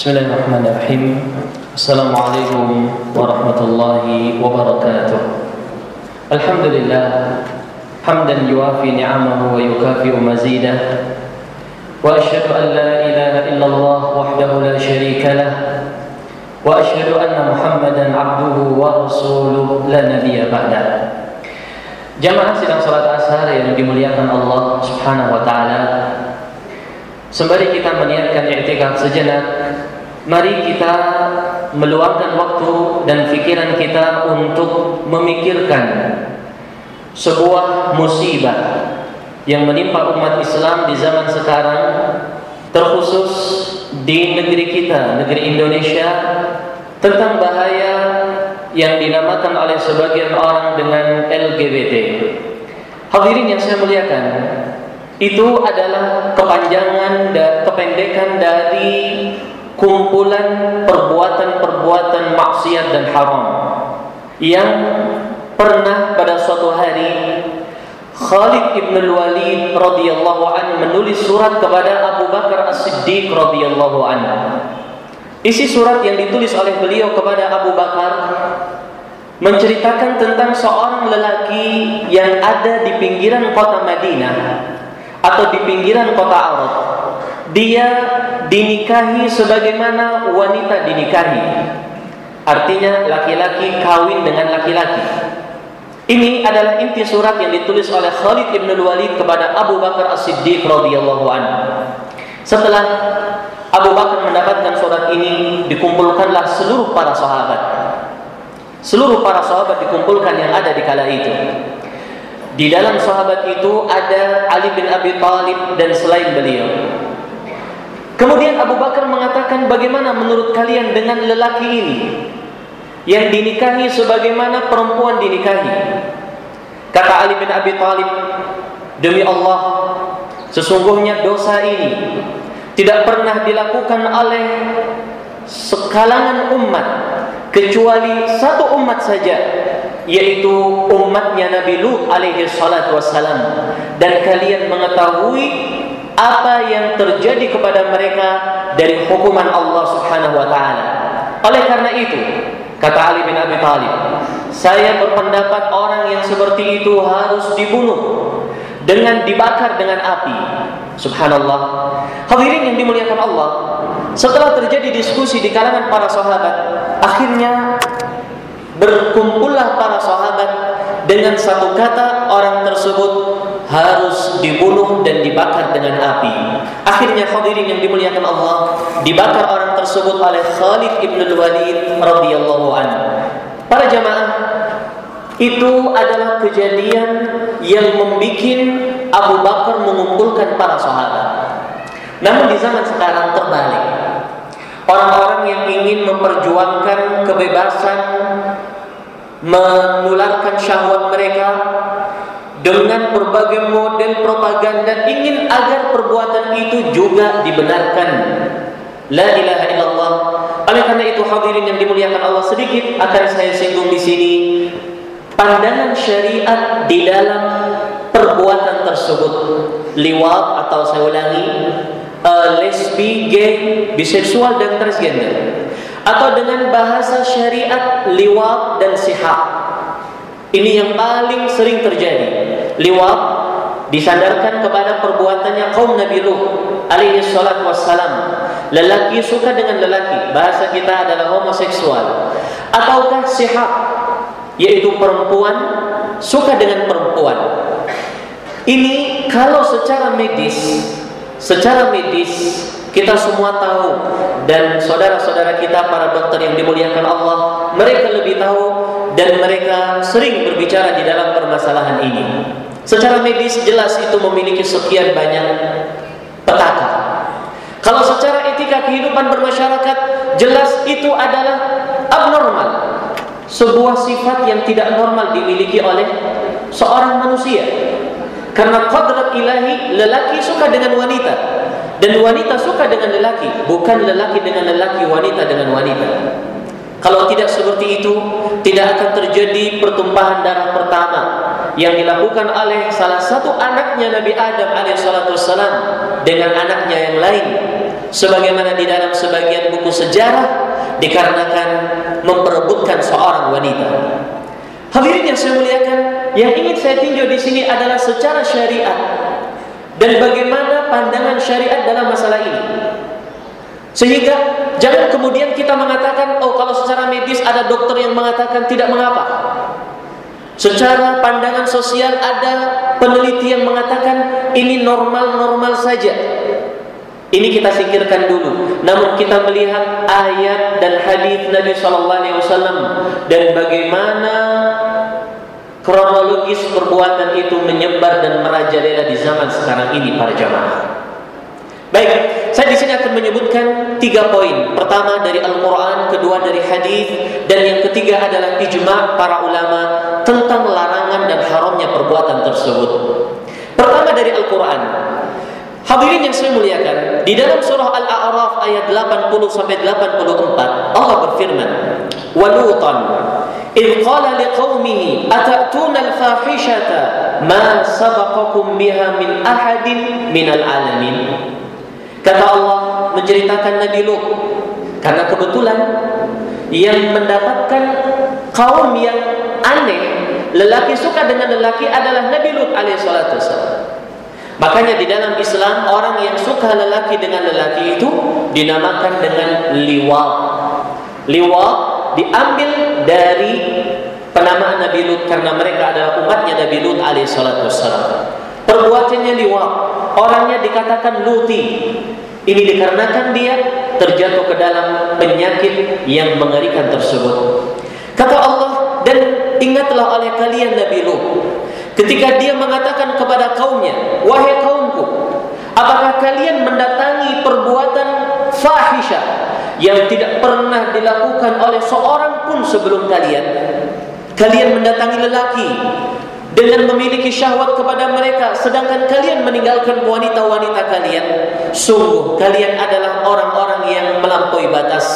بسم الله الرحمن الرحيم السلام عليكم ورحمة الله وبركاته الحمد لله حمدا يوافي نعمه ويكافئ مزيده وأشهد أن لا إله إلا الله وحده لا شريك له وأشهد أن محمدا عبده ورسوله لا نبي بعده Jamaah sidang salat asar yang dimuliakan Subhanahu wa taala. Sembari kita meniatkan i'tikaf sejenak, mari kita meluangkan waktu dan pikiran kita untuk memikirkan sebuah musibah yang menimpa umat Islam di zaman sekarang terkhusus di negeri kita, negeri Indonesia tentang bahaya yang dinamakan oleh sebagian orang dengan LGBT. Hadirin yang saya muliakan, itu adalah kepanjangan dan kependekan dari kumpulan perbuatan-perbuatan maksiat dan haram yang pernah pada suatu hari Khalid ibn al-Walid radhiyallahu anhu menulis surat kepada Abu Bakar As-Siddiq radhiyallahu anhu Isi surat yang ditulis oleh beliau kepada Abu Bakar menceritakan tentang seorang lelaki yang ada di pinggiran kota Madinah atau di pinggiran kota Arab. Dia dinikahi sebagaimana wanita dinikahi. Artinya laki-laki kawin dengan laki-laki. Ini adalah inti surat yang ditulis oleh Khalid ibn Walid kepada Abu Bakar As-Siddiq radhiyallahu anhu. Setelah Abu Bakar mendapatkan surat ini, dikumpulkanlah seluruh para sahabat. Seluruh para sahabat dikumpulkan yang ada di kala itu. Di dalam sahabat itu ada Ali bin Abi Thalib dan selain beliau. Kemudian Abu Bakar mengatakan bagaimana menurut kalian dengan lelaki ini yang dinikahi sebagaimana perempuan dinikahi. Kata Ali bin Abi Thalib, demi Allah, sesungguhnya dosa ini tidak pernah dilakukan oleh sekalangan umat kecuali satu umat saja yaitu umatnya Nabi Lut alaihi salatu wassalam dan kalian mengetahui apa yang terjadi kepada mereka dari hukuman Allah Subhanahu wa taala. Oleh karena itu, kata Ali bin Abi Thalib, saya berpendapat orang yang seperti itu harus dibunuh dengan dibakar dengan api. Subhanallah. Hadirin yang dimuliakan Allah, setelah terjadi diskusi di kalangan para sahabat, akhirnya berkumpullah para sahabat dengan satu kata orang tersebut harus dibunuh dan dibakar dengan api. Akhirnya hadirin yang dimuliakan Allah, dibakar orang tersebut oleh Khalid ibn Walid radhiyallahu anhu. Para jamaah, itu adalah kejadian yang membuat Abu Bakar mengumpulkan para sahabat. Namun di zaman sekarang terbalik. Orang-orang yang ingin memperjuangkan kebebasan menularkan syahwat mereka dengan berbagai model propaganda ingin agar perbuatan itu juga dibenarkan. La ilaha illallah. Oleh karena itu hadirin yang dimuliakan Allah sedikit akan saya singgung di sini pandangan syariat di dalam perbuatan tersebut. Liwat atau saya ulangi uh, lesbi, gay, biseksual dan transgender atau dengan bahasa syariat liwat dan sihab. Ini yang paling sering terjadi. Liwat disandarkan kepada perbuatannya kaum Nabi Lut alaihi salatu wassalam. Lelaki suka dengan lelaki, bahasa kita adalah homoseksual. Ataukah sihab yaitu perempuan suka dengan perempuan. Ini kalau secara medis, secara medis kita semua tahu dan saudara-saudara kita para dokter yang dimuliakan Allah, mereka lebih tahu dan mereka sering berbicara di dalam permasalahan ini. Secara medis jelas itu memiliki sekian banyak petaka. Kalau secara etika kehidupan bermasyarakat jelas itu adalah abnormal. Sebuah sifat yang tidak normal dimiliki oleh seorang manusia. Karena kodrat ilahi lelaki suka dengan wanita dan wanita suka dengan lelaki, bukan lelaki dengan lelaki, wanita dengan wanita. Kalau tidak seperti itu, tidak akan terjadi pertumpahan darah pertama yang dilakukan oleh salah satu anaknya Nabi Adam alaihissalam dengan anaknya yang lain. sebagaimana di dalam sebagian buku sejarah dikarenakan memperebutkan seorang wanita. Hadirin yang saya muliakan, yang ingin saya tinjau di sini adalah secara syariat dan bagaimana pandangan syariat dalam masalah ini. Sehingga jangan kemudian kita mengatakan, oh kalau secara medis ada dokter yang mengatakan tidak mengapa. Secara pandangan sosial ada peneliti yang mengatakan ini normal-normal saja. Ini kita singkirkan dulu. Namun kita melihat ayat dan hadis Nabi Shallallahu Alaihi Wasallam dan bagaimana kronologis perbuatan itu menyebar dan merajalela di zaman sekarang ini para jamaah. Baik, saya di sini akan menyebutkan tiga poin. Pertama dari Al-Quran, kedua dari hadis, dan yang ketiga adalah ijma para ulama tentang larangan dan haramnya perbuatan tersebut. Pertama dari Al-Quran. Hadirin yang saya muliakan, di dalam surah Al-A'raf ayat 80 sampai 84, Allah berfirman, "Walutan إذ قال لقومه أتأتون الفاحشة ما سبقكم بها من أحد من العالمين Kata Allah menceritakan Nabi Lut. Karena kebetulan yang mendapatkan kaum yang aneh lelaki suka dengan lelaki adalah Nabi Lut alaihissalatu Makanya di dalam Islam orang yang suka lelaki dengan lelaki itu dinamakan dengan liwat. Liwat diambil dari penamaan Nabi Lut karena mereka adalah umatnya Nabi Lut alaihissalatu Perbuatannya liwat, orangnya dikatakan luti. Ini dikarenakan dia terjatuh ke dalam penyakit yang mengerikan tersebut. Kata Allah, dan ingatlah oleh kalian Nabi Lut ketika dia mengatakan kepada kaumnya, "Wahai kaumku, apakah kalian mendatangi perbuatan fahisyah yang tidak pernah dilakukan oleh seorang pun sebelum kalian?" Kalian mendatangi lelaki dengan memiliki syahwat kepada mereka sedangkan kalian meninggalkan wanita-wanita kalian sungguh kalian adalah orang-orang yang melampaui batas.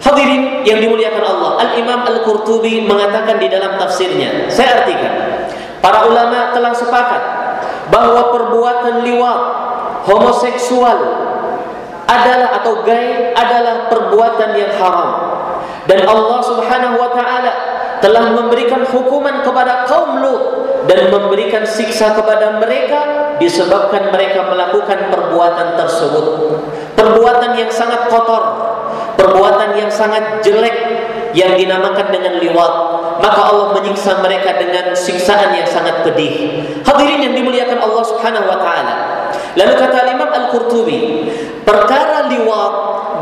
Hadirin yang dimuliakan Allah Al-Imam Al-Qurtubi mengatakan di dalam tafsirnya saya artikan para ulama telah sepakat bahwa perbuatan liwat homoseksual adalah atau gay adalah perbuatan yang haram. Dan Allah Subhanahu wa taala telah memberikan hukuman kepada kaum Lut dan memberikan siksa kepada mereka disebabkan mereka melakukan perbuatan tersebut. Perbuatan yang sangat kotor, perbuatan yang sangat jelek yang dinamakan dengan liwat. Maka Allah menyiksa mereka dengan siksaan yang sangat pedih. Hadirin yang dimuliakan Allah Subhanahu wa taala. Lalu kata Imam Al-Qurtubi, perkara liwat,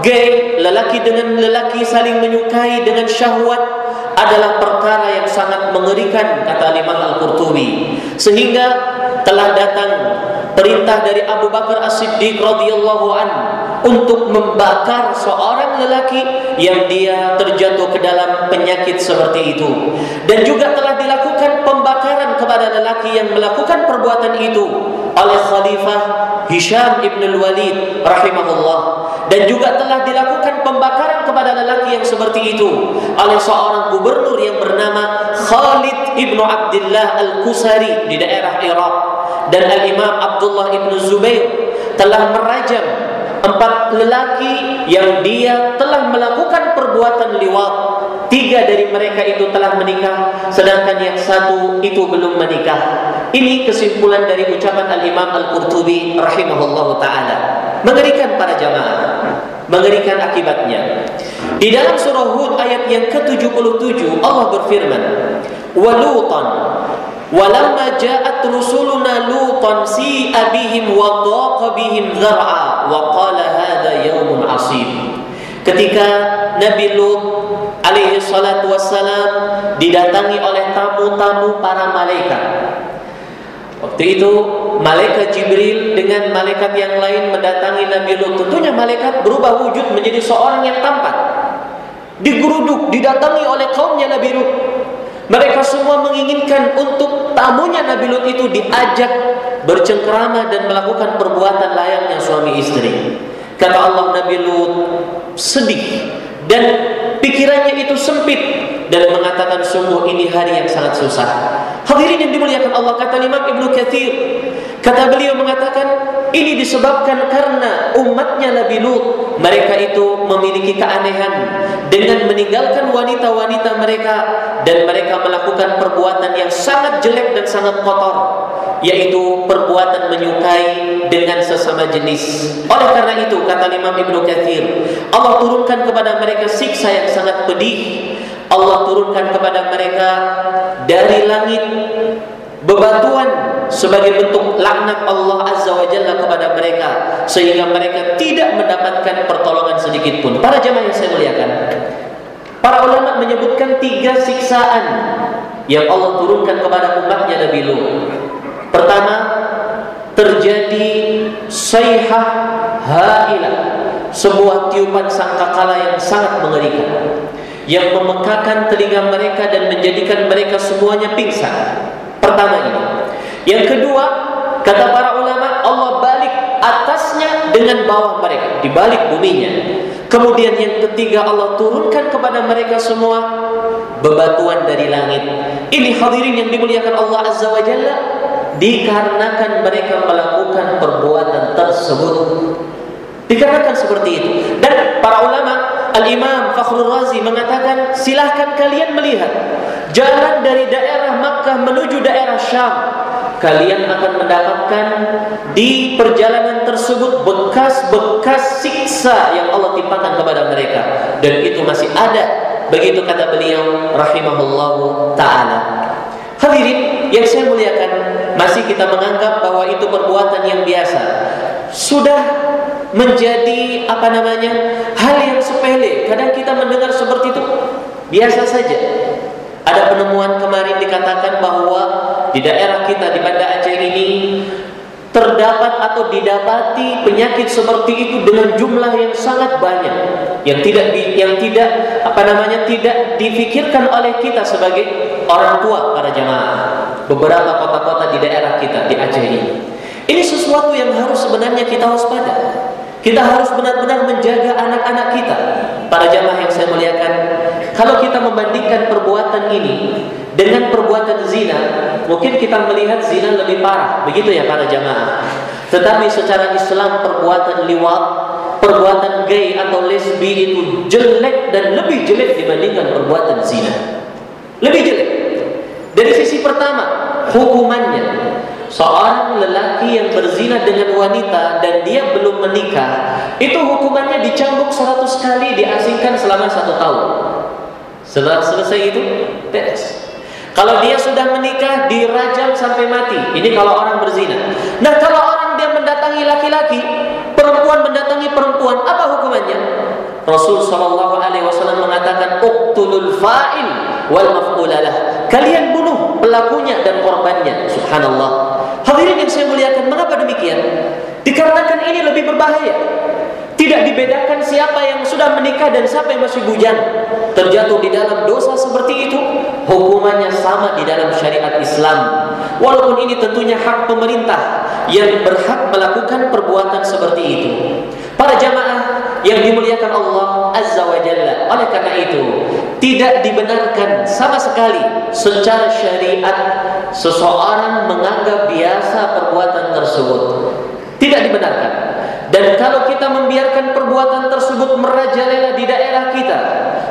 gay, lelaki dengan lelaki saling menyukai dengan syahwat adalah perkara yang sangat mengerikan kata Imam Al-Qurtubi. Sehingga telah datang perintah dari Abu Bakar As-Siddiq radhiyallahu an untuk membakar seorang lelaki yang dia terjatuh ke dalam penyakit seperti itu. Dan juga telah dilakukan pembakaran kepada lelaki yang melakukan perbuatan itu oleh Khalifah Hisham ibn al-Walid rahimahullah. Dan juga telah dilakukan pembakaran kepada lelaki yang seperti itu oleh seorang gubernur yang bernama Khalid ibnu Abdullah al-Kusari di daerah Irak dan al-Imam Abdullah ibnu Zubair telah merajam empat lelaki yang dia telah melakukan perbuatan liwat tiga dari mereka itu telah menikah sedangkan yang satu itu belum menikah. Ini kesimpulan dari ucapan al-Imam Al-Qurtubi rahimahullahu taala. Mengerikan para jamaah. Mengerikan akibatnya. Di dalam surah Hud ayat yang ke-77 Allah berfirman rusuluna lutan si abihim wa dhaqa bihim dhar'a wa qala hadha yawmun asib. Ketika Nabi Lut alaihi salatu wassalam didatangi oleh tamu-tamu para malaikat Waktu itu malaikat Jibril dengan malaikat yang lain mendatangi Nabi Lut. Tentunya malaikat berubah wujud menjadi seorang yang tampan. Digeruduk, didatangi oleh kaumnya Nabi Lut. Mereka semua menginginkan untuk tamunya Nabi Lut itu diajak bercengkrama dan melakukan perbuatan layaknya suami istri. Kata Allah Nabi Lut sedih dan pikirannya itu sempit dan mengatakan sungguh ini hari yang sangat susah. Hadirin yang dimuliakan Allah kata Imam Ibnu Katsir kata beliau mengatakan ini disebabkan karena umatnya Nabi Lut mereka itu memiliki keanehan dengan meninggalkan wanita-wanita mereka dan mereka melakukan perbuatan yang sangat jelek dan sangat kotor yaitu perbuatan menyukai dengan sesama jenis oleh karena itu kata Imam Ibnu Katsir Allah turunkan kepada mereka siksa yang sangat pedih Allah turunkan kepada mereka dari langit bebatuan sebagai bentuk laknat Allah Azza wa Jalla kepada mereka sehingga mereka tidak mendapatkan pertolongan sedikit pun. Para jemaah yang saya muliakan, para ulama menyebutkan tiga siksaan yang Allah turunkan kepada umatnya Nabi Lut. Pertama, terjadi sayhah hailah, sebuah tiupan sangkakala yang sangat mengerikan yang memekakan telinga mereka dan menjadikan mereka semuanya pingsan. Pertama ini. Yang kedua, kata para ulama, Allah balik atasnya dengan bawah mereka, di balik buminya. Kemudian yang ketiga Allah turunkan kepada mereka semua bebatuan dari langit. Ini hadirin yang dimuliakan Allah Azza wa Jalla dikarenakan mereka melakukan perbuatan tersebut. Dikarenakan seperti itu. Dan para ulama Al-Imam Fakhrul Razi mengatakan silahkan kalian melihat jalan dari daerah Makkah menuju daerah Syam kalian akan mendapatkan di perjalanan tersebut bekas-bekas siksa yang Allah timpakan kepada mereka dan itu masih ada begitu kata beliau rahimahullahu taala hadirin yang saya muliakan masih kita menganggap bahwa itu perbuatan yang biasa. Sudah menjadi apa namanya hal yang sepele. Kadang kita mendengar seperti itu biasa saja. Ada penemuan kemarin dikatakan bahwa di daerah kita di Banda Aceh ini terdapat atau didapati penyakit seperti itu dengan jumlah yang sangat banyak. Yang tidak yang tidak apa namanya tidak difikirkan oleh kita sebagai orang tua para jamaah beberapa kota-kota di daerah kita di Aceh ini ini sesuatu yang harus sebenarnya kita waspada kita harus benar-benar menjaga anak-anak kita para jamaah yang saya muliakan kalau kita membandingkan perbuatan ini dengan perbuatan zina, mungkin kita melihat zina lebih parah, begitu ya para jamaah. Tetapi secara Islam perbuatan liwat, perbuatan gay atau lesbi itu jelek dan lebih jelek dibandingkan perbuatan zina. Lebih jelek. Dari sisi pertama, hukumannya. Seorang lelaki yang berzina dengan wanita dan dia belum menikah, itu hukumannya dicambuk 100 kali, diasingkan selama satu tahun. Setelah selesai itu, tes. Kalau dia sudah menikah, dirajam sampai mati. Ini kalau orang berzina. Nah, kalau orang dia mendatangi laki-laki, perempuan mendatangi perempuan, apa hukumannya? Rasul Wasallam mengatakan, "Uktulul fa'il wal maf'ulalah." Kalian bunuh pelakunya dan korbannya. Subhanallah. Hadirin yang saya muliakan, mengapa demikian? Dikarenakan ini lebih berbahaya. Tidak dibedakan siapa yang sudah menikah dan siapa yang masih bujang. Terjatuh di dalam dosa seperti itu, hukumannya sama di dalam syariat Islam. Walaupun ini tentunya hak pemerintah yang berhak melakukan perbuatan seperti itu. Para jamaah yang dimuliakan Allah Azza wa Jalla. Oleh karena itu, tidak dibenarkan sama sekali secara syariat seseorang menganggap biasa perbuatan tersebut. Tidak dibenarkan. Dan kalau kita membiarkan perbuatan tersebut merajalela di daerah kita,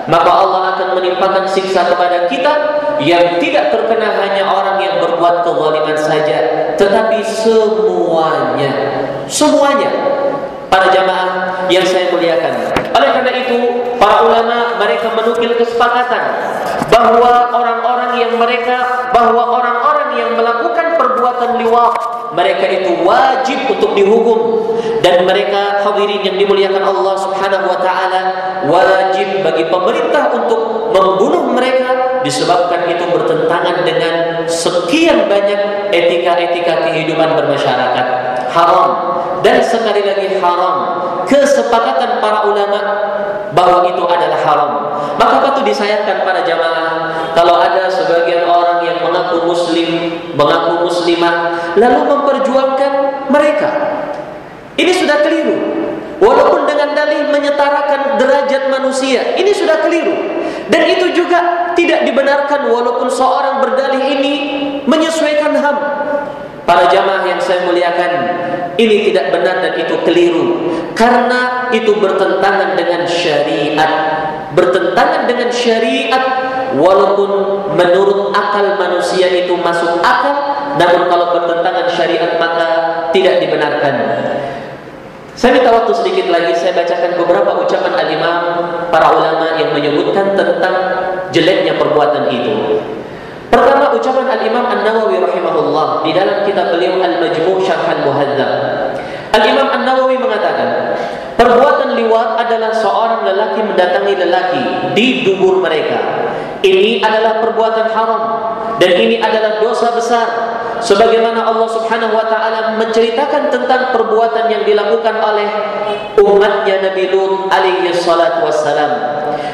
maka Allah akan menimpakan siksa kepada kita yang tidak terkena hanya orang yang berbuat kezaliman saja, tetapi semuanya. Semuanya. Para jamaah yang saya muliakan. Oleh karena itu, para ulama mereka menukil kesepakatan bahwa orang-orang yang mereka bahwa orang-orang yang melakukan perbuatan liwat mereka itu wajib untuk dihukum dan mereka hadirin yang dimuliakan Allah Subhanahu wa taala wajib bagi pemerintah untuk membunuh mereka disebabkan itu bertentangan dengan sekian banyak etika-etika kehidupan bermasyarakat haram dan sekali lagi haram kesepakatan para ulama bahwa itu adalah haram maka patut disayangkan para jamaah kalau ada sebagian orang yang mengaku muslim mengaku muslimah lalu memperjuangkan mereka ini sudah keliru. Walaupun dengan dalih menyetarakan derajat manusia, ini sudah keliru. Dan itu juga tidak dibenarkan walaupun seorang berdalih ini menyesuaikan HAM. Para jamaah yang saya muliakan, ini tidak benar dan itu keliru karena itu bertentangan dengan syariat. Bertentangan dengan syariat walaupun menurut akal manusia itu masuk akal, namun kalau bertentangan syariat maka tidak dibenarkan. Saya minta waktu sedikit lagi saya bacakan beberapa ucapan al-imam para ulama yang menyebutkan tentang jeleknya perbuatan itu. Pertama ucapan Al-Imam An-Nawawi rahimahullah di dalam kitab beliau Al-Majmu' Syarh Al-Muhadzab. Al-Imam An-Nawawi mengatakan, perbuatan liwat adalah seorang lelaki mendatangi lelaki di dubur mereka. Ini adalah perbuatan haram dan ini adalah dosa besar sebagaimana Allah Subhanahu wa taala menceritakan tentang perbuatan yang dilakukan oleh umatnya Nabi Lut alaihi salatu wassalam.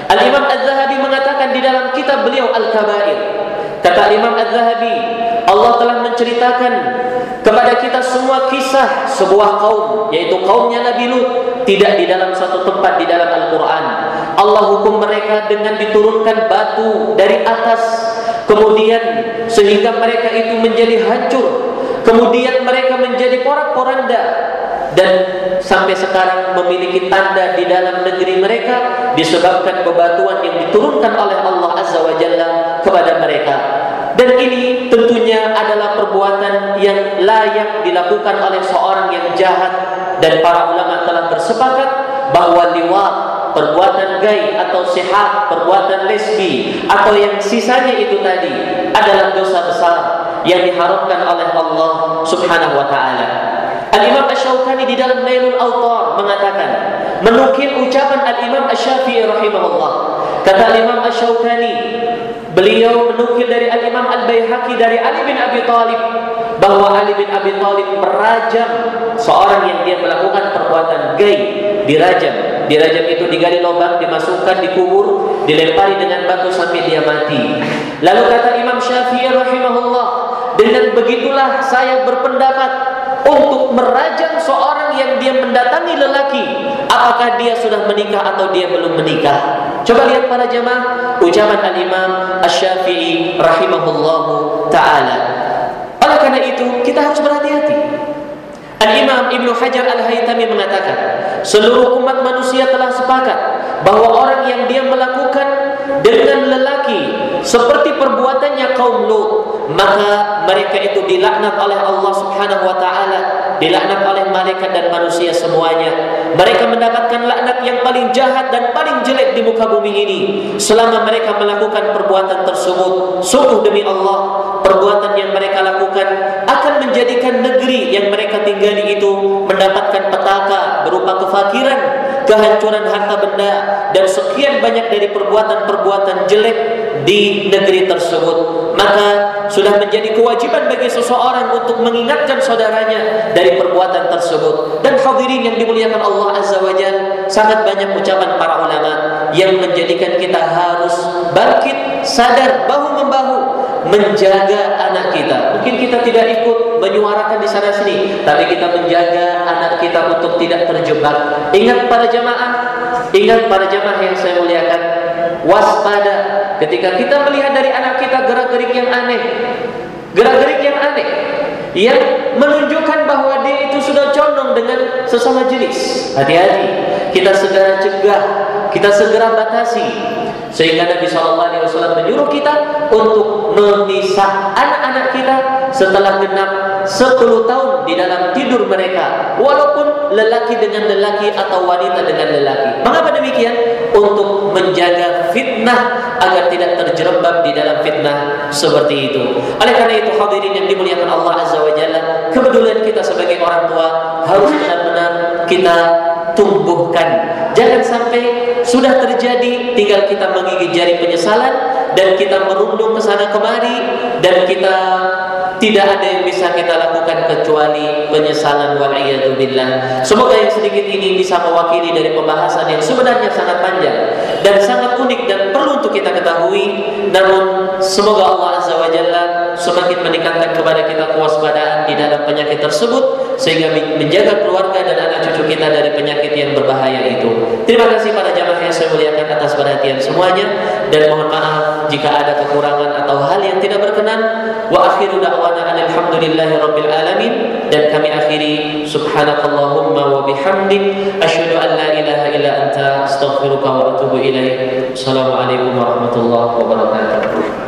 Al-Imam Az-Zahabi mengatakan di dalam kitab beliau Al-Kabair Kata Imam Az-Zahabi, Allah telah menceritakan kepada kita semua kisah sebuah kaum, yaitu kaumnya Nabi Lut, tidak di dalam satu tempat di dalam Al-Quran. Allah hukum mereka dengan diturunkan batu dari atas, kemudian sehingga mereka itu menjadi hancur, kemudian mereka menjadi porak-poranda, dan sampai sekarang memiliki tanda di dalam negeri mereka disebabkan bebatuan yang diturunkan oleh Allah Azza wa Jalla. Dan ini tentunya adalah perbuatan yang layak dilakukan oleh seorang yang jahat dan para ulama telah bersepakat bahwa liwat, perbuatan gay atau sehat, perbuatan lesbi atau yang sisanya itu tadi adalah dosa besar yang diharamkan oleh Allah Subhanahu wa taala. Al-Imam Asy-Syaukani di dalam Nailul Awtar mengatakan, menukil ucapan Al-Imam Asy-Syafi'i rahimahullah. Kata Al-Imam Asy-Syaukani, Beliau menukil dari Al-Imam Al-Baihaqi dari Ali bin Abi Thalib bahwa Ali bin Abi Thalib merajam seorang yang dia melakukan perbuatan gay, dirajam. Dirajam itu digali lubang, dimasukkan, dikubur, dilempari dengan batu sampai dia mati. Lalu kata Imam Syafi'i rahimahullah, dengan begitulah saya berpendapat untuk merajam seorang yang dia mendatangi lelaki apakah dia sudah menikah atau dia belum menikah coba lihat para jemaah ucapan al-imam asy-syafi'i rahimahullahu ta'ala. Oleh karena itu kita harus berhati-hati. Al-Imam Ibn Hajar Al-Haytami mengatakan seluruh umat manusia telah sepakat bahwa orang yang dia melakukan dengan lelaki seperti perbuatannya kaum Lut maka mereka itu dilaknat oleh Allah Subhanahu wa taala dilaknat oleh malaikat dan manusia semuanya. Mereka mendapatkan laknat yang paling jahat dan paling jelek di muka bumi ini. Selama mereka melakukan perbuatan tersebut sungguh demi Allah perbuatan yang mereka lakukan akan menjadikan negeri yang mereka tinggali itu mendapatkan petaka berupa kefakiran kehancuran harta benda dan sekian banyak dari perbuatan-perbuatan jelek di negeri tersebut maka sudah menjadi kewajiban bagi seseorang untuk mengingatkan saudaranya dari perbuatan tersebut. Dan hadirin yang dimuliakan Allah Azza wa Jal sangat banyak ucapan para ulama yang menjadikan kita harus bangkit sadar bahu membahu menjaga anak kita. Mungkin kita tidak ikut menyuarakan di sana sini tapi kita menjaga anak kita untuk tidak terjebak. Ingat para jamaah ingat para jamaah yang saya muliakan waspada ketika kita melihat dari anak kita gerak-gerik yang aneh gerak-gerik yang aneh yang menunjukkan bahwa dia itu sudah condong dengan sesama jenis. Hati-hati kita segera cegah kita segera batasi sehingga Nabi Shallallahu Alaihi Wasallam menyuruh kita untuk memisah anak-anak kita setelah genap 10 tahun di dalam tidur mereka walaupun lelaki dengan lelaki atau wanita dengan lelaki. Mengapa demikian? Untuk menjaga fitnah agar tidak terjerembab di dalam fitnah seperti itu. Oleh karena itu hadirin yang dimuliakan Allah Azza wa Jalla kepedulian kita sebagai orang tua harus benar-benar kita tumbuhkan. Jangan sampai sudah terjadi tinggal kita menggigit jari penyesalan dan kita merundung ke sana kemari dan kita tidak ada yang bisa kita lakukan kecuali penyesalan wal billah. Semoga yang sedikit ini bisa mewakili dari pembahasan yang sebenarnya sangat panjang dan sangat unik dan perlu untuk kita ketahui. Namun semoga Allah Jalla semakin meningkatkan kepada kita kewaspadaan di dalam penyakit tersebut sehingga menjaga keluarga dan anak cucu kita dari penyakit yang berbahaya itu. Terima kasih pada jamaah yang saya muliakan atas perhatian semuanya dan mohon maaf jika ada kekurangan atau hal yang tidak berkenan. Wa akhiru da'wana alhamdulillahi rabbil alamin dan kami akhiri subhanakallahumma wa bihamdik asyhadu an la ilaha illa anta astaghfiruka wa atubu ilaik. Assalamualaikum warahmatullahi wabarakatuh.